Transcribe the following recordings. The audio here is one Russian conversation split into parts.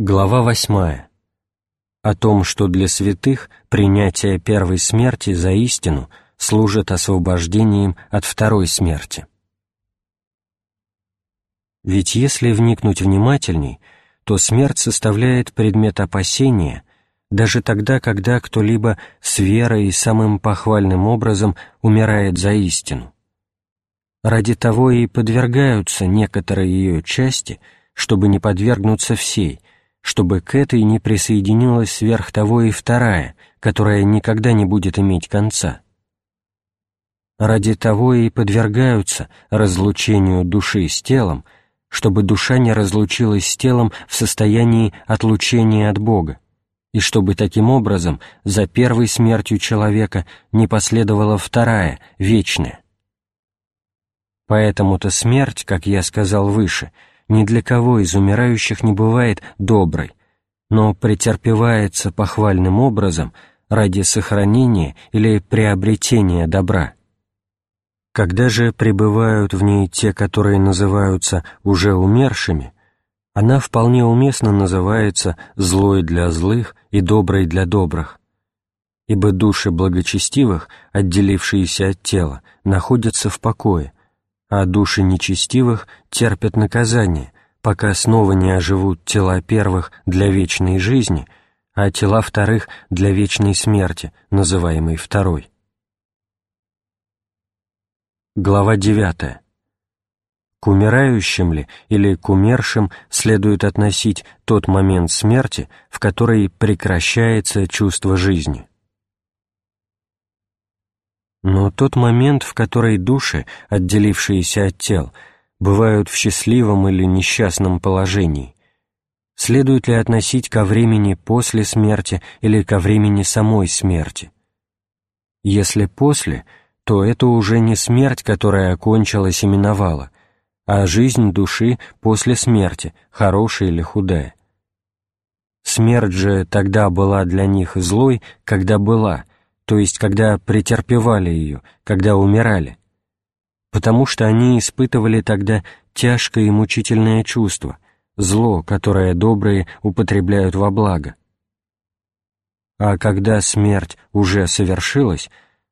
Глава восьмая. О том, что для святых принятие первой смерти за истину служит освобождением от второй смерти. Ведь если вникнуть внимательней, то смерть составляет предмет опасения даже тогда, когда кто-либо с верой и самым похвальным образом умирает за истину. Ради того и подвергаются некоторые ее части, чтобы не подвергнуться всей – чтобы к этой не присоединилась сверх того и вторая, которая никогда не будет иметь конца. Ради того и подвергаются разлучению души с телом, чтобы душа не разлучилась с телом в состоянии отлучения от Бога, и чтобы таким образом за первой смертью человека не последовала вторая, вечная. Поэтому-то смерть, как я сказал выше, — ни для кого из умирающих не бывает доброй, но претерпевается похвальным образом ради сохранения или приобретения добра. Когда же пребывают в ней те, которые называются уже умершими, она вполне уместно называется «злой для злых» и «доброй для добрых», ибо души благочестивых, отделившиеся от тела, находятся в покое, а души нечестивых терпят наказание, пока снова не оживут тела первых для вечной жизни, а тела вторых для вечной смерти, называемой второй. Глава 9. К умирающим ли или к умершим следует относить тот момент смерти, в который прекращается чувство жизни. Но тот момент, в который души, отделившиеся от тел, бывают в счастливом или несчастном положении, следует ли относить ко времени после смерти или ко времени самой смерти? Если после, то это уже не смерть, которая окончилась и миновала, а жизнь души после смерти, хорошая или худая. Смерть же тогда была для них злой, когда была — то есть когда претерпевали ее, когда умирали, потому что они испытывали тогда тяжкое и мучительное чувство, зло, которое добрые употребляют во благо. А когда смерть уже совершилась,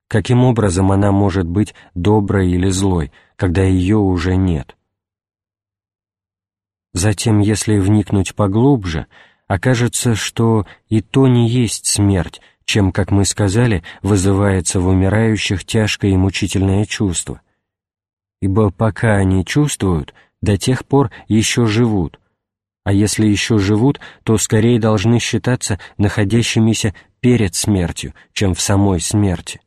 каким образом она может быть доброй или злой, когда ее уже нет? Затем, если вникнуть поглубже, окажется, что и то не есть смерть, чем, как мы сказали, вызывается в умирающих тяжкое и мучительное чувство. Ибо пока они чувствуют, до тех пор еще живут, а если еще живут, то скорее должны считаться находящимися перед смертью, чем в самой смерти.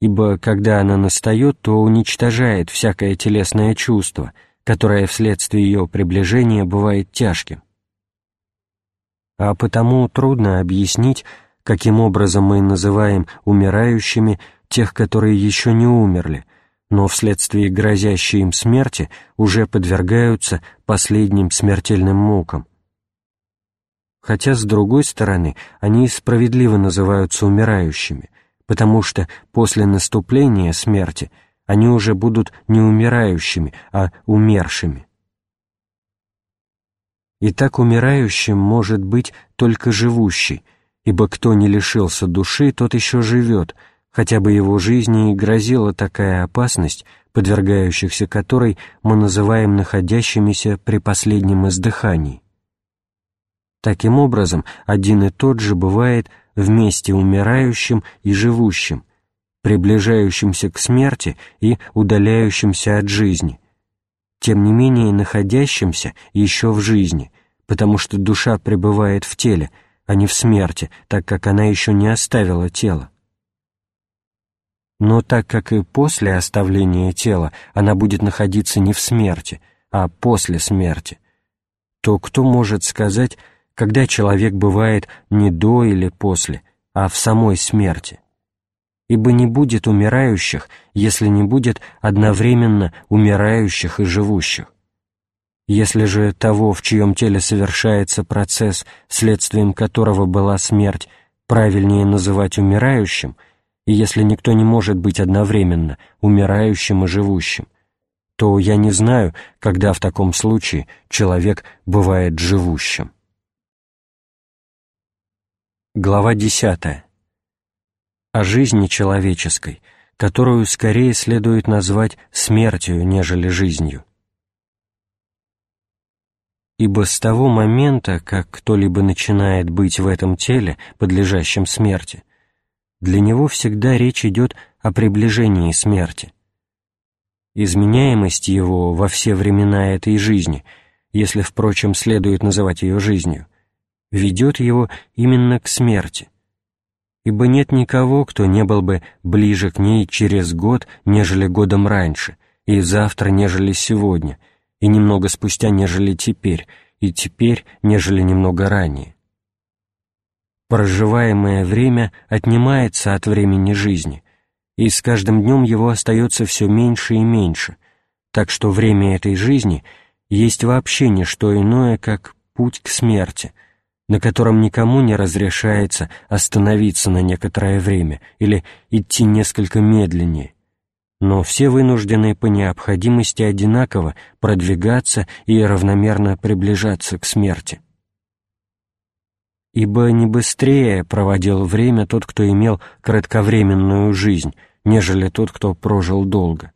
Ибо когда она настает, то уничтожает всякое телесное чувство, которое вследствие ее приближения бывает тяжким. А потому трудно объяснить, каким образом мы называем умирающими тех, которые еще не умерли, но вследствие грозящей им смерти уже подвергаются последним смертельным мукам. Хотя, с другой стороны, они справедливо называются умирающими, потому что после наступления смерти они уже будут не умирающими, а умершими. Итак, умирающим может быть только живущий — ибо кто не лишился души, тот еще живет, хотя бы его жизни и грозила такая опасность, подвергающихся которой мы называем находящимися при последнем издыхании. Таким образом, один и тот же бывает вместе умирающим и живущим, приближающимся к смерти и удаляющимся от жизни, тем не менее находящимся еще в жизни, потому что душа пребывает в теле – а не в смерти, так как она еще не оставила тело. Но так как и после оставления тела она будет находиться не в смерти, а после смерти, то кто может сказать, когда человек бывает не до или после, а в самой смерти? Ибо не будет умирающих, если не будет одновременно умирающих и живущих. Если же того, в чьем теле совершается процесс, следствием которого была смерть, правильнее называть умирающим, и если никто не может быть одновременно умирающим и живущим, то я не знаю, когда в таком случае человек бывает живущим. Глава 10. О жизни человеческой, которую скорее следует назвать смертью, нежели жизнью. Ибо с того момента, как кто-либо начинает быть в этом теле, подлежащем смерти, для него всегда речь идет о приближении смерти. Изменяемость его во все времена этой жизни, если, впрочем, следует называть ее жизнью, ведет его именно к смерти. Ибо нет никого, кто не был бы ближе к ней через год, нежели годом раньше, и завтра, нежели сегодня, и немного спустя, нежели теперь, и теперь, нежели немного ранее. Проживаемое время отнимается от времени жизни, и с каждым днем его остается все меньше и меньше, так что время этой жизни есть вообще не что иное, как путь к смерти — на котором никому не разрешается остановиться на некоторое время или идти несколько медленнее, но все вынуждены по необходимости одинаково продвигаться и равномерно приближаться к смерти. Ибо не быстрее проводил время тот, кто имел кратковременную жизнь, нежели тот, кто прожил долго.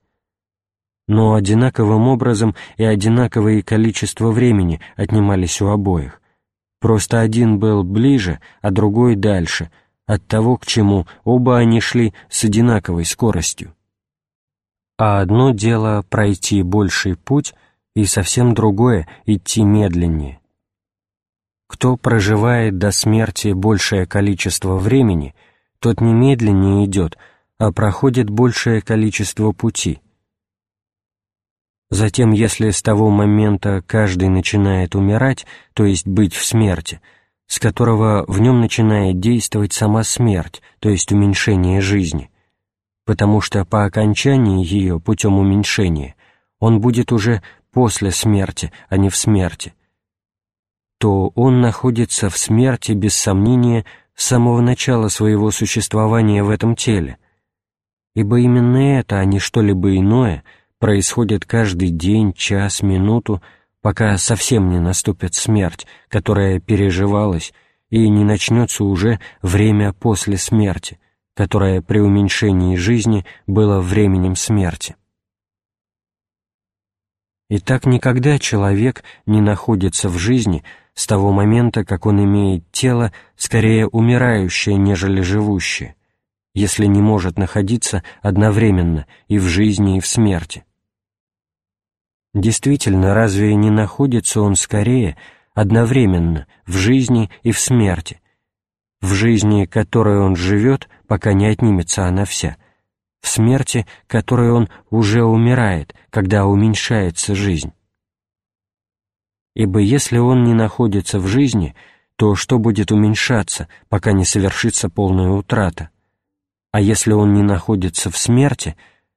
Но одинаковым образом и одинаковое количество времени отнимались у обоих, Просто один был ближе, а другой дальше, от того, к чему оба они шли с одинаковой скоростью. А одно дело пройти больший путь, и совсем другое — идти медленнее. Кто проживает до смерти большее количество времени, тот не медленнее идет, а проходит большее количество пути. Затем, если с того момента каждый начинает умирать, то есть быть в смерти, с которого в нем начинает действовать сама смерть, то есть уменьшение жизни, потому что по окончании ее путем уменьшения он будет уже после смерти, а не в смерти, то он находится в смерти без сомнения с самого начала своего существования в этом теле, ибо именно это, а не что-либо иное — происходит каждый день, час, минуту, пока совсем не наступит смерть, которая переживалась, и не начнется уже время после смерти, которое при уменьшении жизни было временем смерти. И так никогда человек не находится в жизни с того момента, как он имеет тело, скорее умирающее, нежели живущее, если не может находиться одновременно и в жизни, и в смерти. Действительно, разве не находится он скорее одновременно в жизни и в смерти, в жизни, которой он живет, пока не отнимется она вся, в смерти, которой он уже умирает, когда уменьшается жизнь? Ибо если он не находится в жизни, то что будет уменьшаться, пока не совершится полная утрата? А если он не находится в смерти,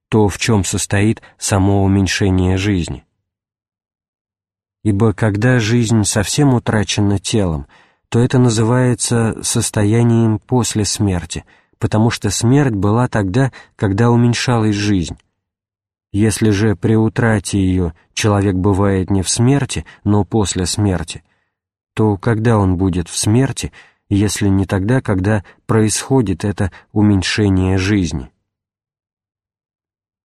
то в чем состоит само уменьшение жизни? ибо когда жизнь совсем утрачена телом, то это называется состоянием после смерти, потому что смерть была тогда, когда уменьшалась жизнь. Если же при утрате ее человек бывает не в смерти, но после смерти, то когда он будет в смерти, если не тогда, когда происходит это уменьшение жизни?